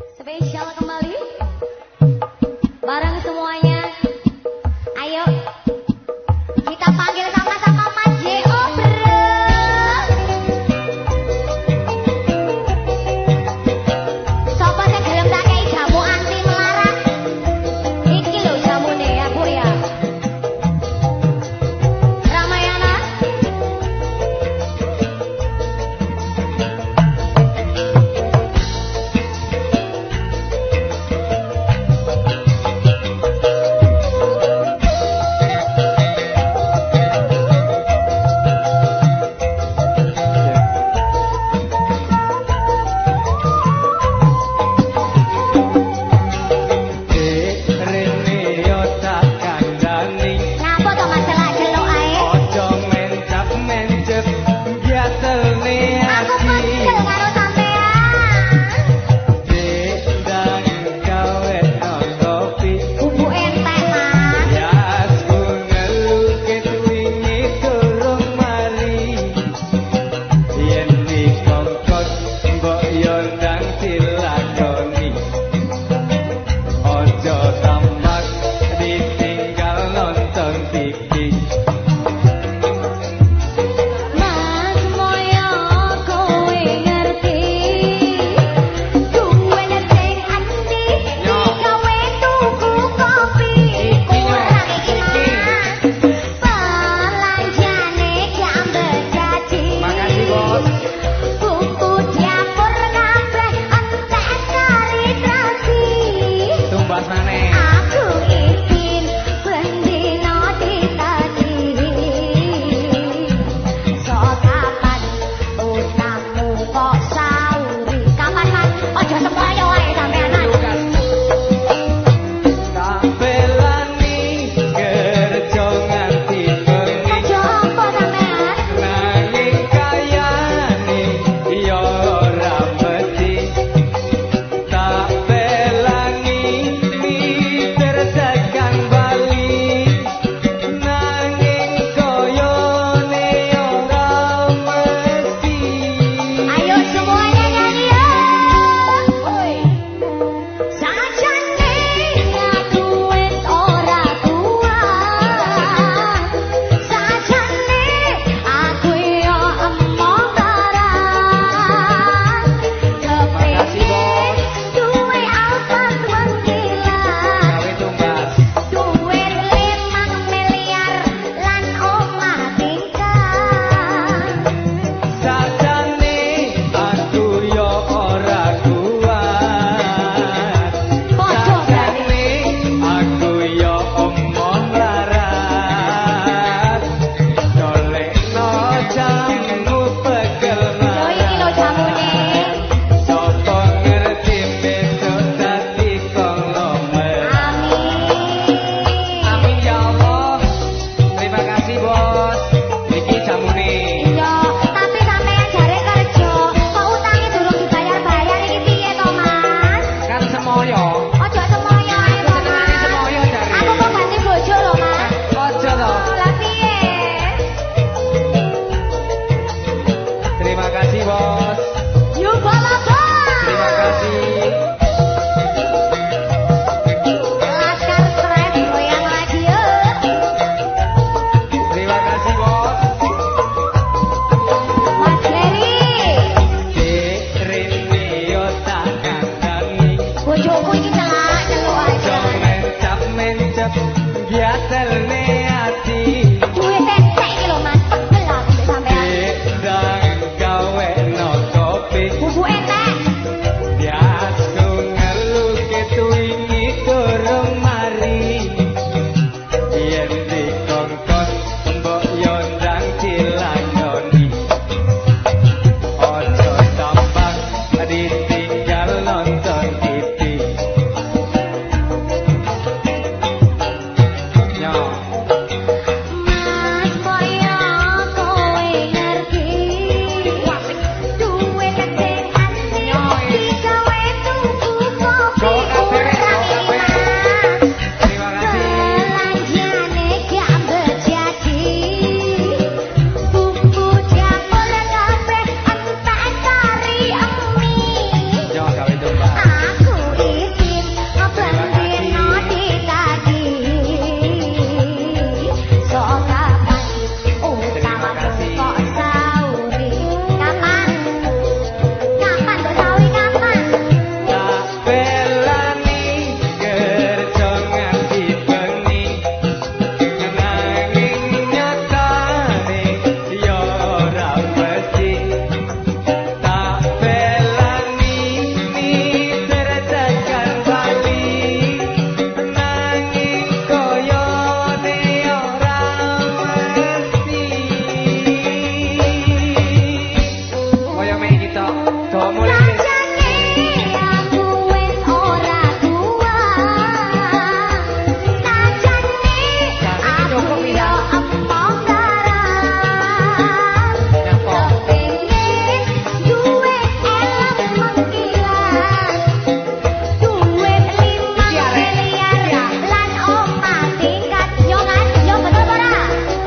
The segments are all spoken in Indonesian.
bojoku iki celak celuk aja. Mencap ya te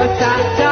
Tchau.